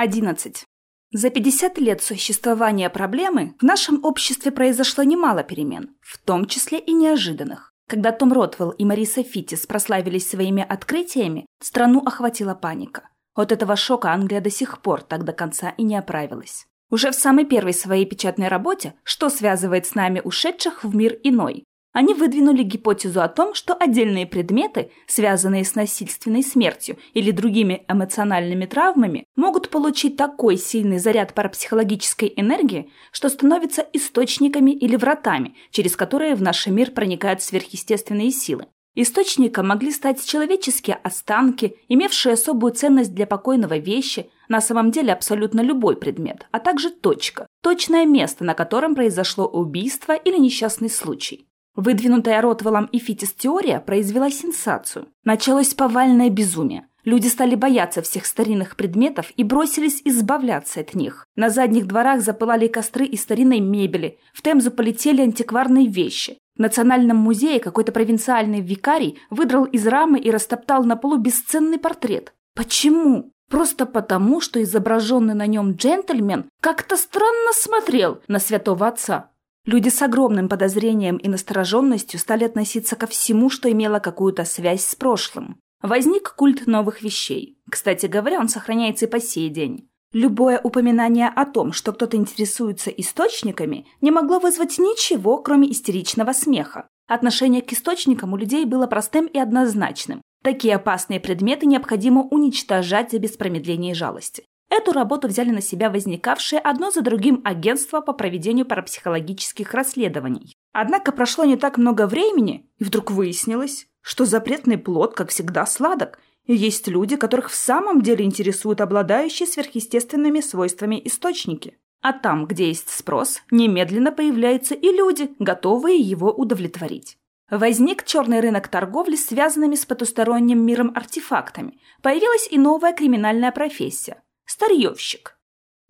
11. За 50 лет существования проблемы в нашем обществе произошло немало перемен, в том числе и неожиданных. Когда Том Ротвелл и Мариса Фитис прославились своими открытиями, страну охватила паника. От этого шока Англия до сих пор так до конца и не оправилась. Уже в самой первой своей печатной работе «Что связывает с нами ушедших в мир иной» Они выдвинули гипотезу о том, что отдельные предметы, связанные с насильственной смертью или другими эмоциональными травмами, могут получить такой сильный заряд парапсихологической энергии, что становятся источниками или вратами, через которые в наш мир проникают сверхъестественные силы. Источником могли стать человеческие останки, имевшие особую ценность для покойного вещи, на самом деле абсолютно любой предмет, а также точка, точное место, на котором произошло убийство или несчастный случай. Выдвинутая Ротвеллом и Фитис теория произвела сенсацию. Началось повальное безумие. Люди стали бояться всех старинных предметов и бросились избавляться от них. На задних дворах запылали костры из старинной мебели, в Темзу полетели антикварные вещи. В Национальном музее какой-то провинциальный викарий выдрал из рамы и растоптал на полу бесценный портрет. Почему? Просто потому, что изображенный на нем джентльмен как-то странно смотрел на святого отца. Люди с огромным подозрением и настороженностью стали относиться ко всему, что имело какую-то связь с прошлым. Возник культ новых вещей. Кстати говоря, он сохраняется и по сей день. Любое упоминание о том, что кто-то интересуется источниками, не могло вызвать ничего, кроме истеричного смеха. Отношение к источникам у людей было простым и однозначным. Такие опасные предметы необходимо уничтожать без промедления и жалости. Эту работу взяли на себя возникавшие одно за другим агентства по проведению парапсихологических расследований. Однако прошло не так много времени, и вдруг выяснилось, что запретный плод, как всегда, сладок, и есть люди, которых в самом деле интересуют обладающие сверхъестественными свойствами источники. А там, где есть спрос, немедленно появляются и люди, готовые его удовлетворить. Возник черный рынок торговли, связанными с потусторонним миром артефактами. Появилась и новая криминальная профессия Старьевщик.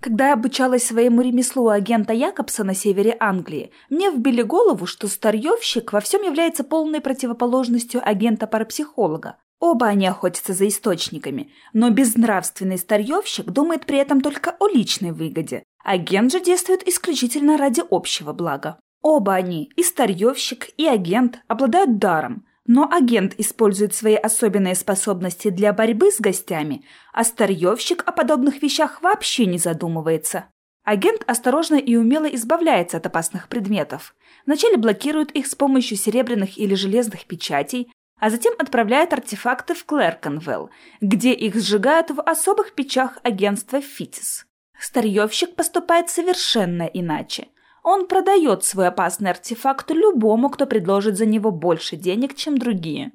Когда я обучалась своему ремеслу агента Якобса на севере Англии, мне вбили голову, что старьевщик во всем является полной противоположностью агента-парапсихолога. Оба они охотятся за источниками, но безнравственный старьевщик думает при этом только о личной выгоде. Агент же действует исключительно ради общего блага. Оба они, и старьевщик, и агент, обладают даром, но агент использует свои особенные способности для борьбы с гостями, а старьевщик о подобных вещах вообще не задумывается. Агент осторожно и умело избавляется от опасных предметов. Вначале блокирует их с помощью серебряных или железных печатей, а затем отправляет артефакты в Клерконвелл, где их сжигают в особых печах агентства Фитис. Старьевщик поступает совершенно иначе – он продает свой опасный артефакт любому, кто предложит за него больше денег, чем другие.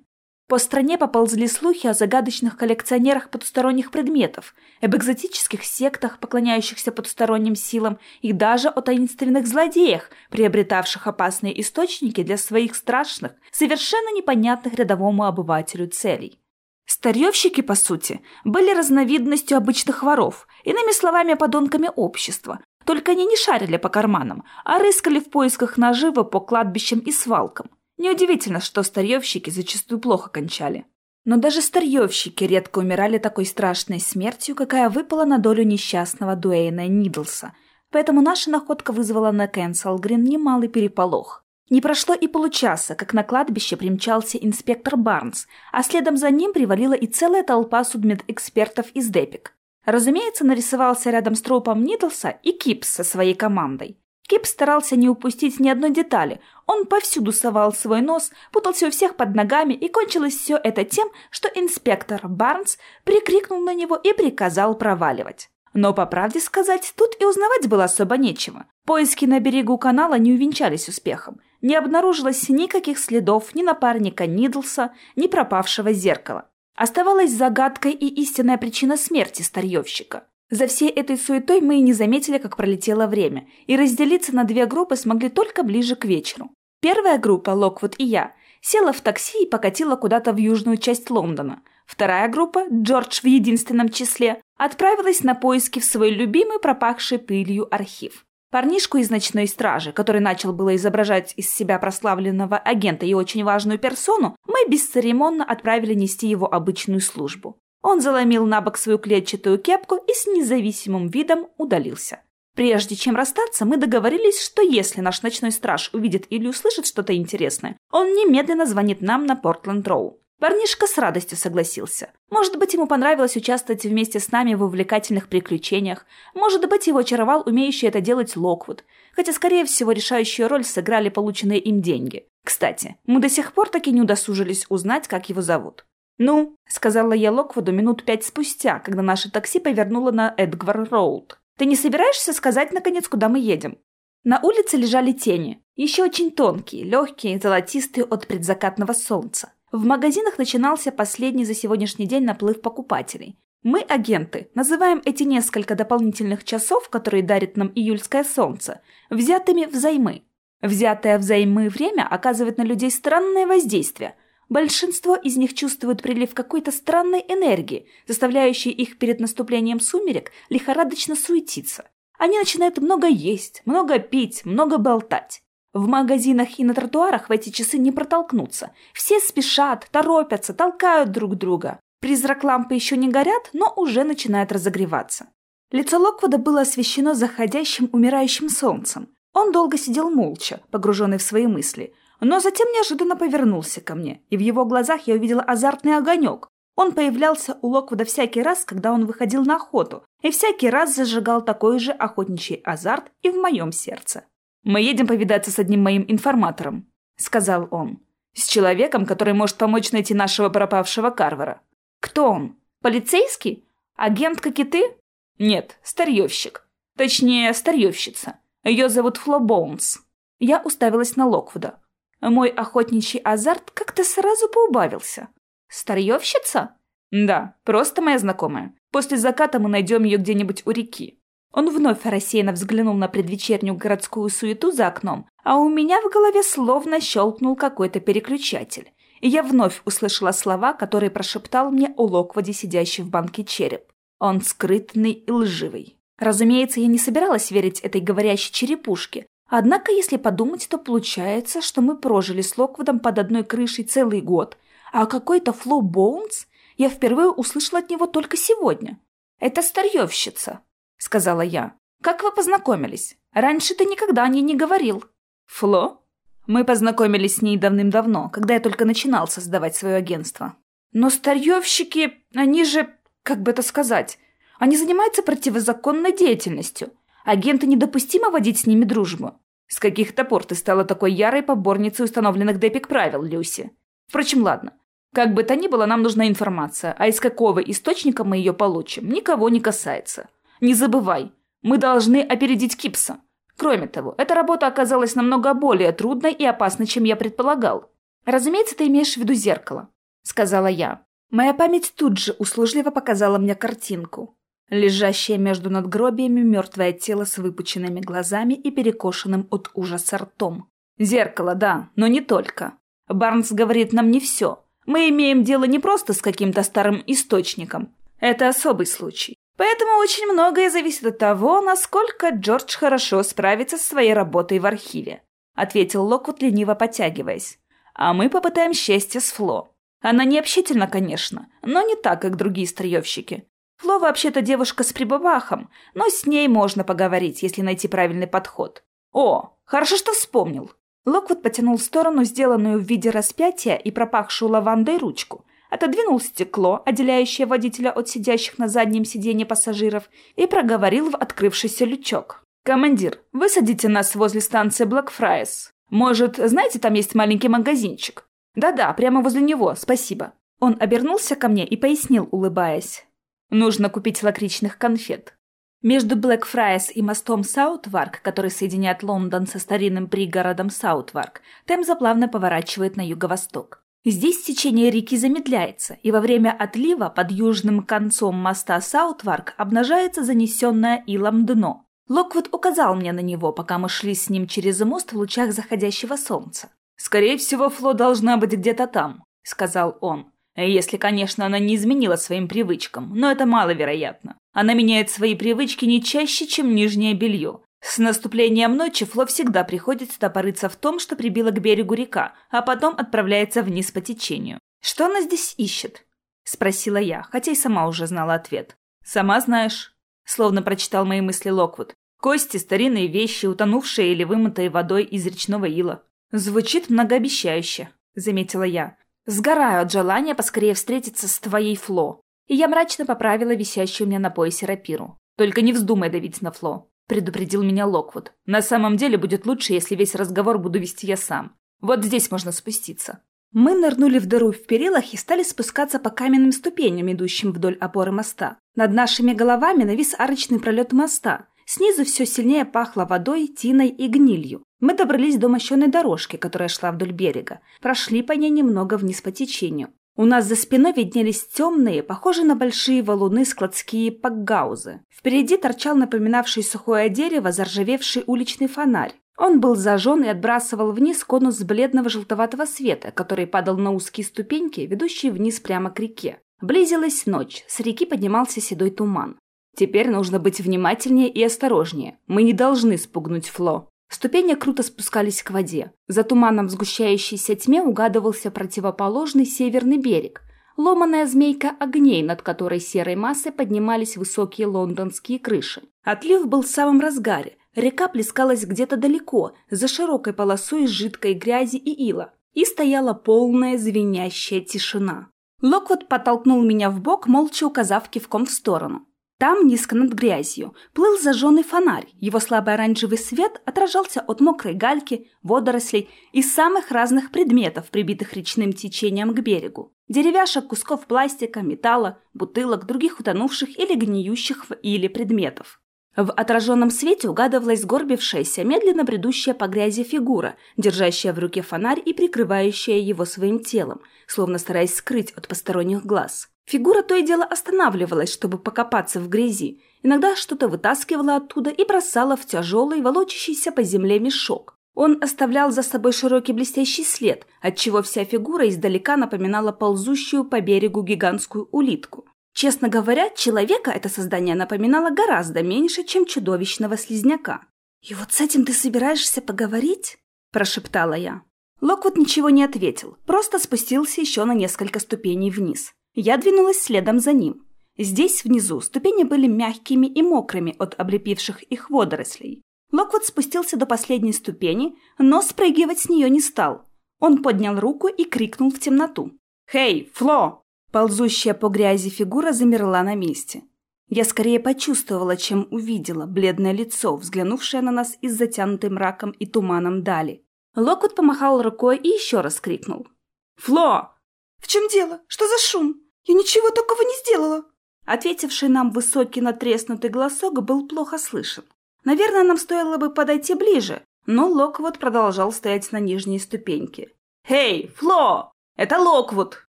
По стране поползли слухи о загадочных коллекционерах потусторонних предметов, об экзотических сектах, поклоняющихся потусторонним силам, и даже о таинственных злодеях, приобретавших опасные источники для своих страшных, совершенно непонятных рядовому обывателю целей. Старьевщики, по сути, были разновидностью обычных воров, иными словами, подонками общества, только они не шарили по карманам, а рыскали в поисках наживы по кладбищам и свалкам. Неудивительно, что старьевщики зачастую плохо кончали. Но даже старьевщики редко умирали такой страшной смертью, какая выпала на долю несчастного Дуэйна Нидлса, поэтому наша находка вызвала на Кэнсел Грин немалый переполох. Не прошло и получаса, как на кладбище примчался инспектор Барнс, а следом за ним привалила и целая толпа судмедэкспертов из Депик. Разумеется, нарисовался рядом с трупом Нидлса и Кипс со своей командой. Кипс старался не упустить ни одной детали. Он повсюду совал свой нос, путался у всех под ногами, и кончилось все это тем, что инспектор Барнс прикрикнул на него и приказал проваливать. Но, по правде сказать, тут и узнавать было особо нечего. Поиски на берегу канала не увенчались успехом. Не обнаружилось никаких следов ни напарника Нидлса, ни пропавшего зеркала. Оставалась загадкой и истинная причина смерти старьевщика. За всей этой суетой мы и не заметили, как пролетело время, и разделиться на две группы смогли только ближе к вечеру. Первая группа, Локвуд и я, села в такси и покатила куда-то в южную часть Лондона. Вторая группа, Джордж в единственном числе, отправилась на поиски в свой любимый пропахший пылью архив. Парнишку из ночной стражи, который начал было изображать из себя прославленного агента и очень важную персону, мы бесцеремонно отправили нести его обычную службу. Он заломил на бок свою клетчатую кепку и с независимым видом удалился. Прежде чем расстаться, мы договорились, что если наш ночной страж увидит или услышит что-то интересное, он немедленно звонит нам на Портленд-Роу. Парнишка с радостью согласился. Может быть, ему понравилось участвовать вместе с нами в увлекательных приключениях. Может быть, его очаровал умеющий это делать Локвуд. Хотя, скорее всего, решающую роль сыграли полученные им деньги. Кстати, мы до сих пор таки не удосужились узнать, как его зовут. «Ну», — сказала я Локвуду минут пять спустя, когда наше такси повернуло на Эдгвар-Роуд. Ты не собираешься сказать, наконец, куда мы едем?» На улице лежали тени, еще очень тонкие, легкие, золотистые от предзакатного солнца. В магазинах начинался последний за сегодняшний день наплыв покупателей. Мы, агенты, называем эти несколько дополнительных часов, которые дарит нам июльское солнце, взятыми взаймы. Взятое взаймы время оказывает на людей странное воздействие – Большинство из них чувствуют прилив какой-то странной энергии, заставляющей их перед наступлением сумерек лихорадочно суетиться. Они начинают много есть, много пить, много болтать. В магазинах и на тротуарах в эти часы не протолкнуться. Все спешат, торопятся, толкают друг друга. Призрак лампы еще не горят, но уже начинает разогреваться. Лицо Локвуда было освещено заходящим умирающим солнцем. Он долго сидел молча, погруженный в свои мысли – но затем неожиданно повернулся ко мне, и в его глазах я увидела азартный огонек. Он появлялся у Локвуда всякий раз, когда он выходил на охоту, и всякий раз зажигал такой же охотничий азарт и в моем сердце. «Мы едем повидаться с одним моим информатором», — сказал он. «С человеком, который может помочь найти нашего пропавшего Карвера». «Кто он? Полицейский? Агент, как и ты?» «Нет, старьевщик. Точнее, старьевщица. Ее зовут Фло Боунс». Я уставилась на Локвуда. Мой охотничий азарт как-то сразу поубавился. Старьевщица? Да, просто моя знакомая. После заката мы найдем ее где-нибудь у реки. Он вновь рассеянно взглянул на предвечернюю городскую суету за окном, а у меня в голове словно щелкнул какой-то переключатель. И я вновь услышала слова, которые прошептал мне у Локводи, сидящий в банке череп. Он скрытный и лживый. Разумеется, я не собиралась верить этой говорящей черепушке, Однако, если подумать, то получается, что мы прожили с Локвудом под одной крышей целый год, а какой-то Фло Боунс я впервые услышала от него только сегодня. «Это старьевщица», — сказала я. «Как вы познакомились? Раньше ты никогда о ней не говорил». «Фло?» Мы познакомились с ней давным-давно, когда я только начинал создавать свое агентство. Но старьевщики, они же, как бы это сказать, они занимаются противозаконной деятельностью — Агенты недопустимо водить с ними дружбу. С каких-то пор ты стала такой ярой поборницей установленных Депик правил, Люси. Впрочем, ладно. Как бы то ни было, нам нужна информация, а из какого источника мы ее получим, никого не касается. Не забывай, мы должны опередить Кипса. Кроме того, эта работа оказалась намного более трудной и опасной, чем я предполагал. Разумеется, ты имеешь в виду зеркало, сказала я. Моя память тут же услужливо показала мне картинку. Лежащее между надгробиями мертвое тело с выпученными глазами и перекошенным от ужаса ртом. Зеркало, да, но не только. Барнс говорит нам не все. Мы имеем дело не просто с каким-то старым источником. Это особый случай. Поэтому очень многое зависит от того, насколько Джордж хорошо справится со своей работой в архиве», — ответил Локвуд, лениво подтягиваясь. «А мы попытаем счастье с Фло. Она не общительна, конечно, но не так, как другие старьевщики. Фло вообще-то девушка с прибабахом, но с ней можно поговорить, если найти правильный подход. О, хорошо, что вспомнил. Локвуд потянул в сторону сделанную в виде распятия и пропахшую лавандой ручку, отодвинул стекло, отделяющее водителя от сидящих на заднем сиденье пассажиров, и проговорил в открывшийся лючок. «Командир, высадите нас возле станции Блэкфрайс. Может, знаете, там есть маленький магазинчик?» «Да-да, прямо возле него, спасибо». Он обернулся ко мне и пояснил, улыбаясь. Нужно купить лакричных конфет. Между Блэкфрайс и мостом Саутварк, который соединяет Лондон со старинным пригородом Саутварк, Темза плавно поворачивает на юго-восток. Здесь течение реки замедляется, и во время отлива под южным концом моста Саутварк обнажается занесенное илом дно. Локвуд указал мне на него, пока мы шли с ним через мост в лучах заходящего солнца. «Скорее всего, Фло должна быть где-то там», — сказал он. Если, конечно, она не изменила своим привычкам, но это маловероятно. Она меняет свои привычки не чаще, чем нижнее белье. С наступлением ночи Фло всегда приходит сюда порыться в том, что прибила к берегу река, а потом отправляется вниз по течению. Что она здесь ищет? Спросила я, хотя и сама уже знала ответ. «Сама знаешь», — словно прочитал мои мысли Локвуд. «Кости, старинные вещи, утонувшие или вымытые водой из речного ила». «Звучит многообещающе», — заметила я. «Сгораю от желания поскорее встретиться с твоей Фло». И я мрачно поправила висящую у меня на поясе рапиру. «Только не вздумай давить на Фло», — предупредил меня Локвуд. «На самом деле будет лучше, если весь разговор буду вести я сам. Вот здесь можно спуститься». Мы нырнули в дыру в перилах и стали спускаться по каменным ступеням, идущим вдоль опоры моста. Над нашими головами навис арочный пролет моста. Снизу все сильнее пахло водой, тиной и гнилью. Мы добрались до мощенной дорожки, которая шла вдоль берега. Прошли по ней немного вниз по течению. У нас за спиной виднелись темные, похожие на большие валуны складские пакгаузы. Впереди торчал напоминавший сухое дерево заржавевший уличный фонарь. Он был зажжен и отбрасывал вниз конус бледного желтоватого света, который падал на узкие ступеньки, ведущие вниз прямо к реке. Близилась ночь, с реки поднимался седой туман. Теперь нужно быть внимательнее и осторожнее. Мы не должны спугнуть Фло. Ступени круто спускались к воде. За туманом в сгущающейся тьме угадывался противоположный северный берег. Ломаная змейка огней, над которой серой массой поднимались высокие лондонские крыши. Отлив был в самом разгаре. Река плескалась где-то далеко, за широкой полосой жидкой грязи и ила. И стояла полная звенящая тишина. Локвуд подтолкнул меня в бок, молча указав кивком в сторону. Там, низко над грязью, плыл зажженный фонарь. Его слабый оранжевый свет отражался от мокрой гальки, водорослей и самых разных предметов, прибитых речным течением к берегу. Деревяшек, кусков пластика, металла, бутылок, других утонувших или гниющих в иле предметов. В отраженном свете угадывалась сгорбившаяся, медленно бредущая по грязи фигура, держащая в руке фонарь и прикрывающая его своим телом, словно стараясь скрыть от посторонних глаз. Фигура то и дело останавливалась, чтобы покопаться в грязи. Иногда что-то вытаскивала оттуда и бросала в тяжелый, волочащийся по земле мешок. Он оставлял за собой широкий блестящий след, отчего вся фигура издалека напоминала ползущую по берегу гигантскую улитку. Честно говоря, человека это создание напоминало гораздо меньше, чем чудовищного слизняка. «И вот с этим ты собираешься поговорить?» – прошептала я. Локвуд ничего не ответил, просто спустился еще на несколько ступеней вниз. Я двинулась следом за ним. Здесь, внизу, ступени были мягкими и мокрыми от облепивших их водорослей. Локвуд спустился до последней ступени, но спрыгивать с нее не стал. Он поднял руку и крикнул в темноту. «Хей, Фло!» Ползущая по грязи фигура замерла на месте. Я скорее почувствовала, чем увидела бледное лицо, взглянувшее на нас из затянутой мраком и туманом дали. Локут помахал рукой и еще раз крикнул. «Фло!» «В чем дело? Что за шум? Я ничего такого не сделала!» Ответивший нам высокий натреснутый голосок был плохо слышен. Наверное, нам стоило бы подойти ближе, но Локвуд продолжал стоять на нижней ступеньке. «Хей, Фло! Это Локвуд!»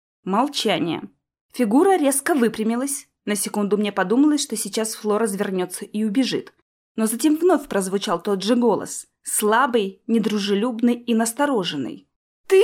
Молчание. Фигура резко выпрямилась. На секунду мне подумалось, что сейчас Фло развернется и убежит. Но затем вновь прозвучал тот же голос. Слабый, недружелюбный и настороженный. «Ты?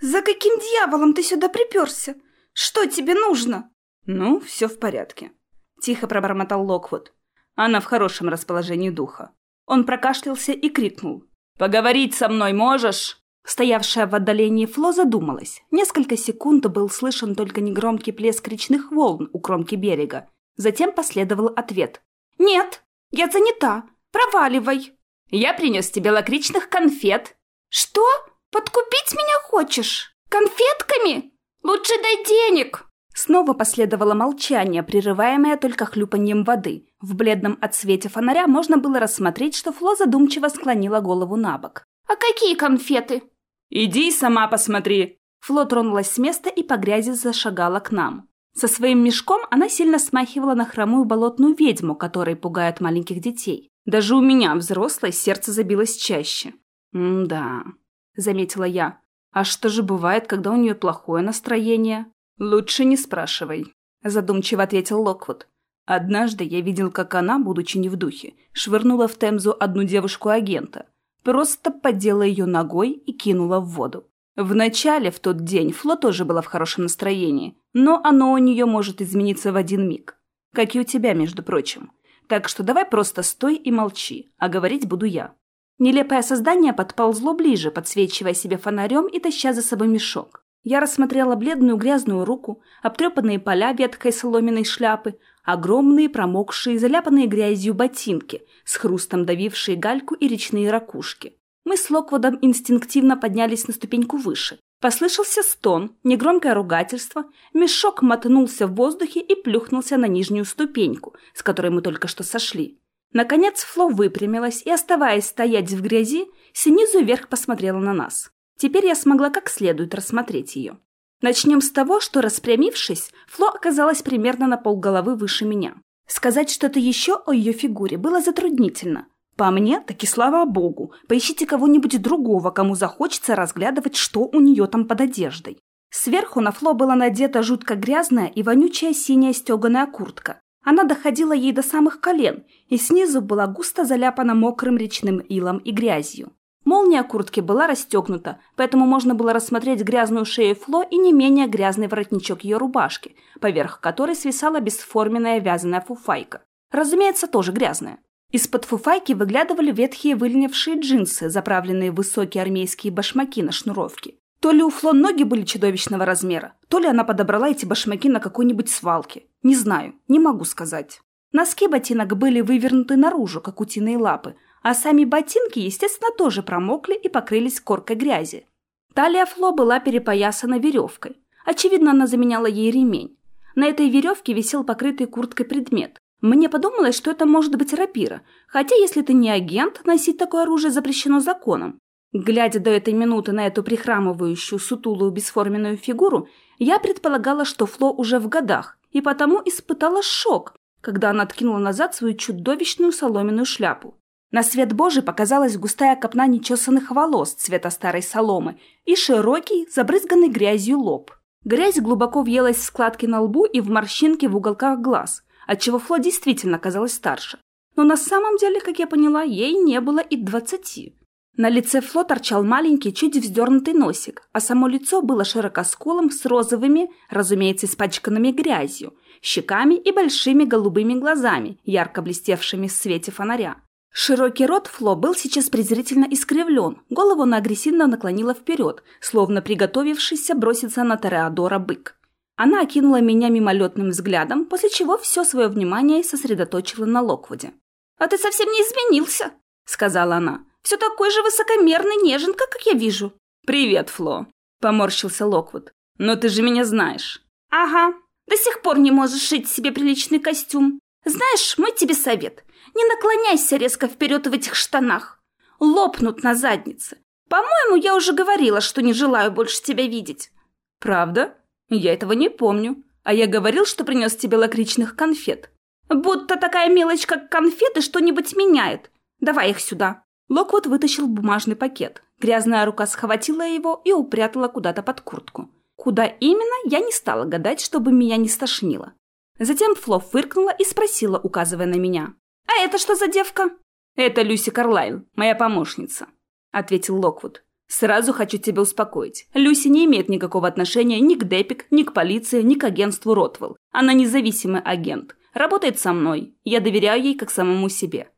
За каким дьяволом ты сюда приперся? Что тебе нужно?» «Ну, все в порядке», — тихо пробормотал Локвуд. Она в хорошем расположении духа. Он прокашлялся и крикнул. «Поговорить со мной можешь?» Стоявшая в отдалении Фло задумалась. Несколько секунд был слышен только негромкий плеск речных волн у кромки берега. Затем последовал ответ. «Нет, я занята. Проваливай». «Я принес тебе лакричных конфет». «Что? Подкупить меня хочешь? Конфетками? Лучше дай денег!» Снова последовало молчание, прерываемое только хлюпаньем воды. В бледном отсвете фонаря можно было рассмотреть, что Фло задумчиво склонила голову на бок. «А какие конфеты?» «Иди сама посмотри!» Фло тронулась с места и по грязи зашагала к нам. Со своим мешком она сильно смахивала на хромую болотную ведьму, которой пугают маленьких детей. Даже у меня, взрослой, сердце забилось чаще. «М-да», — заметила я. «А что же бывает, когда у нее плохое настроение?» «Лучше не спрашивай», — задумчиво ответил Локвуд. «Однажды я видел, как она, будучи не в духе, швырнула в Темзу одну девушку-агента — просто поддела ее ногой и кинула в воду. Вначале, в тот день, Фло тоже была в хорошем настроении, но оно у нее может измениться в один миг. Как и у тебя, между прочим. Так что давай просто стой и молчи, а говорить буду я. Нелепое создание подползло ближе, подсвечивая себе фонарем и таща за собой мешок. Я рассмотрела бледную грязную руку, обтрепанные поля веткой соломенной шляпы, огромные промокшие, заляпанные грязью ботинки, с хрустом давившие гальку и речные ракушки. Мы с Локводом инстинктивно поднялись на ступеньку выше. Послышался стон, негромкое ругательство, мешок мотнулся в воздухе и плюхнулся на нижнюю ступеньку, с которой мы только что сошли. Наконец Фло выпрямилась и, оставаясь стоять в грязи, снизу вверх посмотрела на нас. Теперь я смогла как следует рассмотреть ее. Начнем с того, что, распрямившись, Фло оказалась примерно на полголовы выше меня. Сказать что-то еще о ее фигуре было затруднительно. По мне, таки слава богу, поищите кого-нибудь другого, кому захочется разглядывать, что у нее там под одеждой. Сверху на Фло была надета жутко грязная и вонючая синяя стеганая куртка. Она доходила ей до самых колен, и снизу была густо заляпана мокрым речным илом и грязью. Молния куртки была расстегнута, поэтому можно было рассмотреть грязную шею Фло и не менее грязный воротничок ее рубашки, поверх которой свисала бесформенная вязаная фуфайка. Разумеется, тоже грязная. Из-под фуфайки выглядывали ветхие выленившие джинсы, заправленные в высокие армейские башмаки на шнуровке. То ли у Фло ноги были чудовищного размера, то ли она подобрала эти башмаки на какой-нибудь свалке. Не знаю, не могу сказать. Носки ботинок были вывернуты наружу, как утиные лапы, а сами ботинки, естественно, тоже промокли и покрылись коркой грязи. Талия Фло была перепоясана веревкой. Очевидно, она заменяла ей ремень. На этой веревке висел покрытый курткой предмет. Мне подумалось, что это может быть рапира, хотя если ты не агент, носить такое оружие запрещено законом. Глядя до этой минуты на эту прихрамывающую, сутулую, бесформенную фигуру, я предполагала, что Фло уже в годах, и потому испытала шок, когда она откинула назад свою чудовищную соломенную шляпу. На свет Божий показалась густая копна нечесанных волос цвета старой соломы и широкий, забрызганный грязью лоб. Грязь глубоко въелась в складки на лбу и в морщинки в уголках глаз, отчего Фло действительно казалась старше. Но на самом деле, как я поняла, ей не было и двадцати. На лице Фло торчал маленький, чуть вздернутый носик, а само лицо было широкоскулом с розовыми, разумеется, испачканными грязью, щеками и большими голубыми глазами, ярко блестевшими в свете фонаря. Широкий рот Фло был сейчас презрительно искривлен, голову она агрессивно наклонила вперед, словно приготовившийся броситься на Тореадора бык. Она окинула меня мимолетным взглядом, после чего все свое внимание сосредоточила на Локвуде. «А ты совсем не изменился», — сказала она. «Все такой же высокомерный неженка, как я вижу». «Привет, Фло», — поморщился Локвуд. «Но ты же меня знаешь». «Ага, до сих пор не можешь шить себе приличный костюм. Знаешь, мой тебе совет. Не наклоняйся резко вперед в этих штанах. Лопнут на заднице. По-моему, я уже говорила, что не желаю больше тебя видеть. Правда? Я этого не помню. А я говорил, что принес тебе лакричных конфет. Будто такая мелочь, как конфеты, что-нибудь меняет. Давай их сюда. Локвуд вытащил бумажный пакет. Грязная рука схватила его и упрятала куда-то под куртку. Куда именно, я не стала гадать, чтобы меня не стошнило. Затем Фло фыркнула и спросила, указывая на меня. «А это что за девка?» «Это Люси Карлайл, моя помощница», — ответил Локвуд. «Сразу хочу тебя успокоить. Люси не имеет никакого отношения ни к Депик, ни к полиции, ни к агентству Ротвелл. Она независимый агент. Работает со мной. Я доверяю ей как самому себе.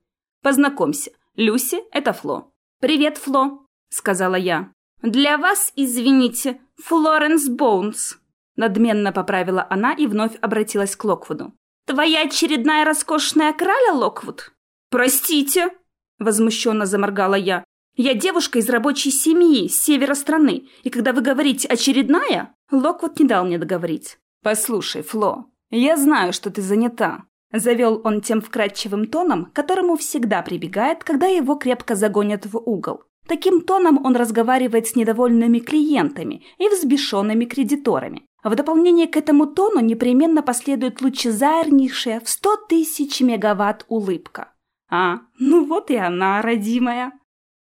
Познакомься. Люси — это Фло». «Привет, Фло», — сказала я. «Для вас, извините, Флоренс Боунс». Надменно поправила она и вновь обратилась к Локвуду. «Твоя очередная роскошная краля, Локвуд?» «Простите!» — возмущенно заморгала я. «Я девушка из рабочей семьи, с севера страны, и когда вы говорите «очередная», Локвуд не дал мне договорить. «Послушай, Фло, я знаю, что ты занята», — завел он тем вкрадчивым тоном, к которому всегда прибегает, когда его крепко загонят в угол. Таким тоном он разговаривает с недовольными клиентами и взбешенными кредиторами. В дополнение к этому тону непременно последует лучезарнейшая в сто тысяч мегаватт улыбка. «А, ну вот и она, родимая!»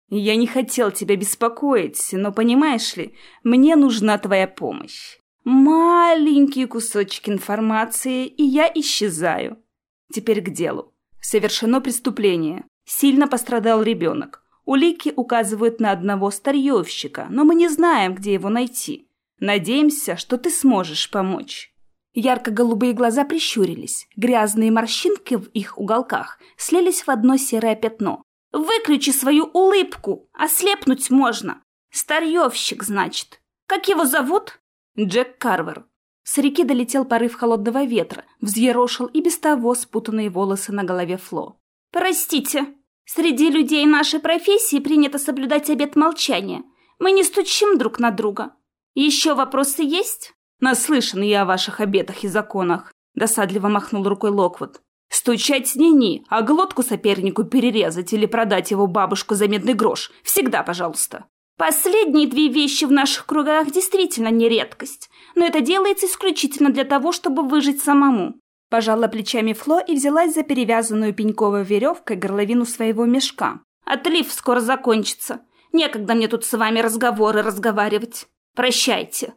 «Я не хотел тебя беспокоить, но, понимаешь ли, мне нужна твоя помощь. Маленький кусочек информации, и я исчезаю. Теперь к делу. Совершено преступление. Сильно пострадал ребенок. Улики указывают на одного старьевщика, но мы не знаем, где его найти. Надеемся, что ты сможешь помочь». Ярко-голубые глаза прищурились. Грязные морщинки в их уголках слились в одно серое пятно. «Выключи свою улыбку! Ослепнуть можно! Старьевщик, значит. Как его зовут?» Джек Карвер. С реки долетел порыв холодного ветра, взъерошил и без того спутанные волосы на голове Фло. «Простите, среди людей нашей профессии принято соблюдать обет молчания. Мы не стучим друг на друга. Еще вопросы есть?» «Наслышан я о ваших обетах и законах», — досадливо махнул рукой Локвуд. «Стучать не-ни, а глотку сопернику перерезать или продать его бабушку за медный грош. Всегда, пожалуйста». Последние две вещи в наших кругах действительно не редкость, но это делается исключительно для того, чтобы выжить самому. Пожала плечами Фло и взялась за перевязанную пеньковой веревкой горловину своего мешка. Отлив скоро закончится. Некогда мне тут с вами разговоры разговаривать. Прощайте.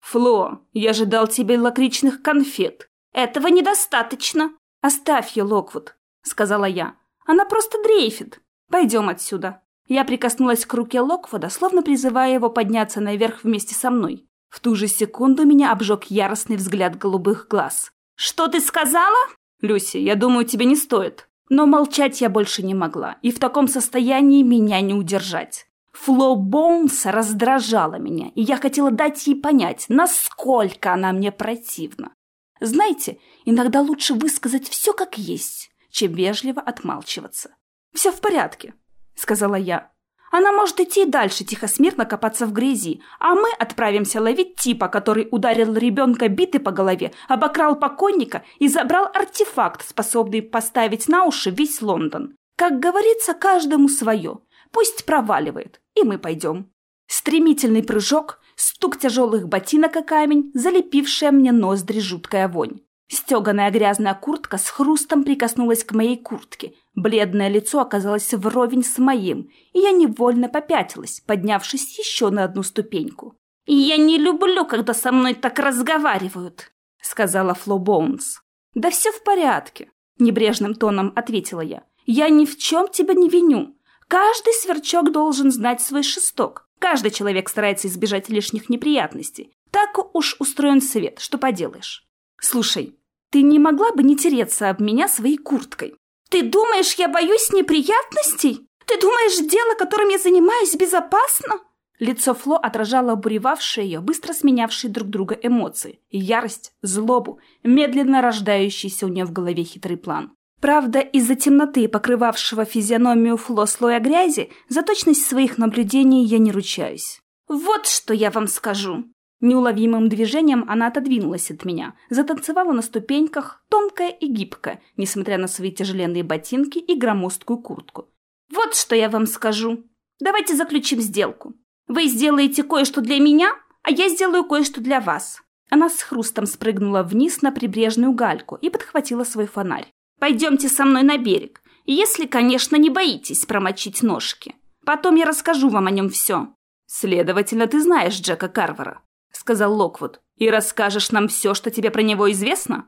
Фло, я же дал тебе лакричных конфет. Этого недостаточно. Оставь ее, Локвуд, сказала я. Она просто дрейфит. Пойдем отсюда. Я прикоснулась к руке Локвуда, словно призывая его подняться наверх вместе со мной. В ту же секунду меня обжег яростный взгляд голубых глаз. «Что ты сказала?» «Люси, я думаю, тебе не стоит». Но молчать я больше не могла, и в таком состоянии меня не удержать. Фло Боунс раздражала меня, и я хотела дать ей понять, насколько она мне противна. Знаете, иногда лучше высказать все как есть, чем вежливо отмалчиваться. «Все в порядке», — сказала я. «Она может идти дальше тихо-смирно копаться в грязи, а мы отправимся ловить типа, который ударил ребенка биты по голове, обокрал покойника и забрал артефакт, способный поставить на уши весь Лондон. Как говорится, каждому свое. Пусть проваливает, и мы пойдем». Стремительный прыжок, стук тяжелых ботинок о камень, залепившая мне ноздри жуткая вонь. Стеганая грязная куртка с хрустом прикоснулась к моей куртке. Бледное лицо оказалось вровень с моим, и я невольно попятилась, поднявшись еще на одну ступеньку. «И я не люблю, когда со мной так разговаривают», — сказала Фло Боунс. «Да все в порядке», — небрежным тоном ответила я. «Я ни в чем тебя не виню. Каждый сверчок должен знать свой шесток. Каждый человек старается избежать лишних неприятностей. Так уж устроен свет, что поделаешь. Слушай, ты не могла бы не тереться об меня своей курткой? Ты думаешь, я боюсь неприятностей? Ты думаешь, дело, которым я занимаюсь, безопасно? Лицо Фло отражало обуревавшие ее, быстро сменявшие друг друга эмоции. Ярость, злобу, медленно рождающийся у нее в голове хитрый план. Правда, из-за темноты, покрывавшего физиономию Фло слоя грязи, за точность своих наблюдений я не ручаюсь. «Вот что я вам скажу. Неуловимым движением она отодвинулась от меня, затанцевала на ступеньках, тонкая и гибкая, несмотря на свои тяжеленные ботинки и громоздкую куртку. «Вот что я вам скажу. Давайте заключим сделку. Вы сделаете кое-что для меня, а я сделаю кое-что для вас». Она с хрустом спрыгнула вниз на прибрежную гальку и подхватила свой фонарь. «Пойдемте со мной на берег, если, конечно, не боитесь промочить ножки. Потом я расскажу вам о нем все». «Следовательно, ты знаешь Джека Карвера», — сказал Локвуд. «И расскажешь нам все, что тебе про него известно?»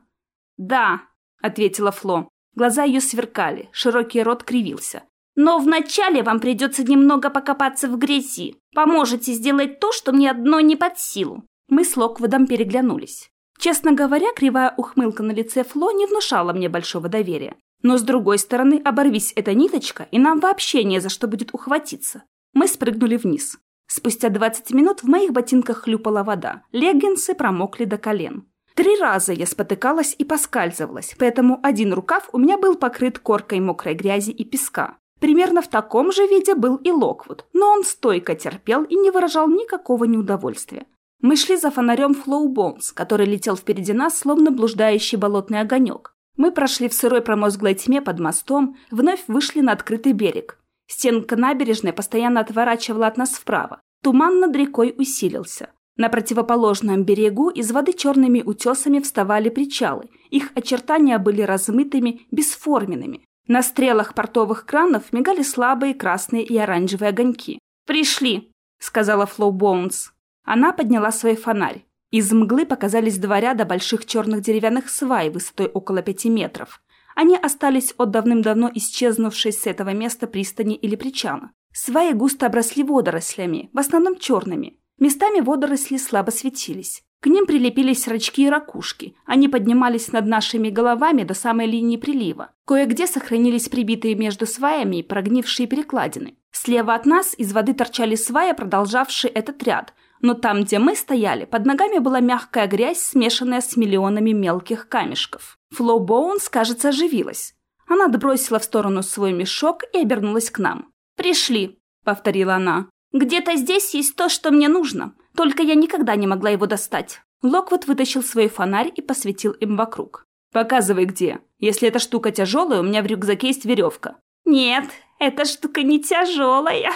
«Да», — ответила Фло. Глаза ее сверкали, широкий рот кривился. «Но вначале вам придется немного покопаться в грязи. Поможете сделать то, что мне одно не под силу». Мы с Локвудом переглянулись. Честно говоря, кривая ухмылка на лице Фло не внушала мне большого доверия. Но с другой стороны, оборвись эта ниточка, и нам вообще не за что будет ухватиться. Мы спрыгнули вниз. Спустя 20 минут в моих ботинках хлюпала вода, леггинсы промокли до колен. Три раза я спотыкалась и поскальзывалась, поэтому один рукав у меня был покрыт коркой мокрой грязи и песка. Примерно в таком же виде был и Локвуд, но он стойко терпел и не выражал никакого неудовольствия. Мы шли за фонарем Флоу Бонс, который летел впереди нас, словно блуждающий болотный огонек. Мы прошли в сырой промозглой тьме под мостом, вновь вышли на открытый берег. Стенка набережной постоянно отворачивала от нас вправо. Туман над рекой усилился. На противоположном берегу из воды черными утесами вставали причалы. Их очертания были размытыми, бесформенными. На стрелах портовых кранов мигали слабые красные и оранжевые огоньки. «Пришли!» — сказала Флоу Боунс. Она подняла свой фонарь. Из мглы показались два ряда больших черных деревянных свай высотой около пяти метров. Они остались от давным-давно исчезнувшей с этого места пристани или причала. Сваи густо обросли водорослями, в основном черными. Местами водоросли слабо светились. К ним прилепились рачки и ракушки. Они поднимались над нашими головами до самой линии прилива. Кое-где сохранились прибитые между сваями прогнившие перекладины. Слева от нас из воды торчали сваи, продолжавшие этот ряд, Но там, где мы стояли, под ногами была мягкая грязь, смешанная с миллионами мелких камешков. Фло Боунс, кажется, оживилась. Она отбросила в сторону свой мешок и обернулась к нам. «Пришли», — повторила она. «Где-то здесь есть то, что мне нужно. Только я никогда не могла его достать». Локвуд вытащил свой фонарь и посветил им вокруг. «Показывай, где. Если эта штука тяжелая, у меня в рюкзаке есть веревка». «Нет, эта штука не тяжелая»,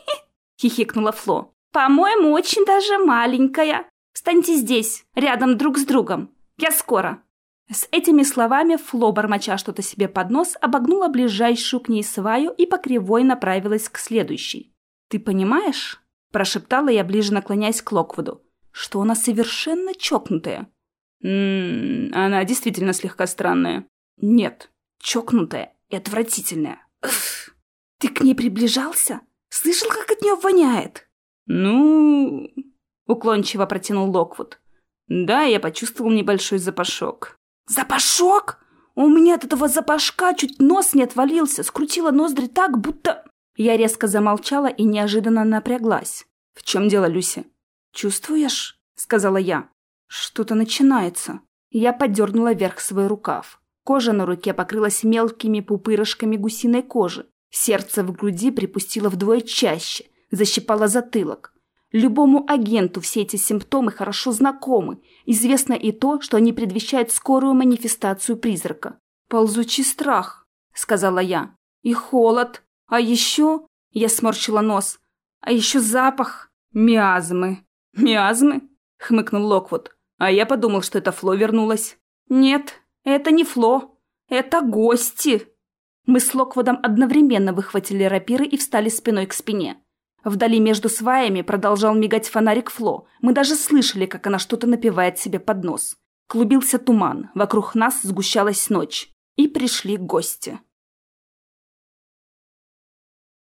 — хихикнула Фло. «По-моему, очень даже маленькая. Встаньте здесь, рядом друг с другом. Я скоро». С этими словами Фло, бормоча что-то себе под нос, обогнула ближайшую к ней сваю и по кривой направилась к следующей. «Ты понимаешь?» – прошептала я, ближе наклоняясь к Локвуду. «Что она совершенно чокнутая». «Ммм, она действительно слегка странная». «Нет, чокнутая и отвратительная». «Ты к ней приближался? Слышал, как от нее воняет?» «Ну...» — уклончиво протянул Локвуд. «Да, я почувствовал небольшой запашок». «Запашок? У меня от этого запашка чуть нос не отвалился, скрутила ноздри так, будто...» Я резко замолчала и неожиданно напряглась. «В чем дело, Люси?» «Чувствуешь?» — сказала я. «Что-то начинается». Я поддернула вверх свой рукав. Кожа на руке покрылась мелкими пупырышками гусиной кожи. Сердце в груди припустило вдвое чаще, защипало затылок. Любому агенту все эти симптомы хорошо знакомы. Известно и то, что они предвещают скорую манифестацию призрака. «Ползучий страх», — сказала я. «И холод. А еще...» — я сморщила нос. «А еще запах. Миазмы». «Миазмы?» — хмыкнул Локвуд. «А я подумал, что это Фло вернулась». «Нет, это не Фло. Это гости». Мы с Локвудом одновременно выхватили рапиры и встали спиной к спине. Вдали между сваями продолжал мигать фонарик Фло. Мы даже слышали, как она что-то напевает себе под нос. Клубился туман, вокруг нас сгущалась ночь. И пришли гости.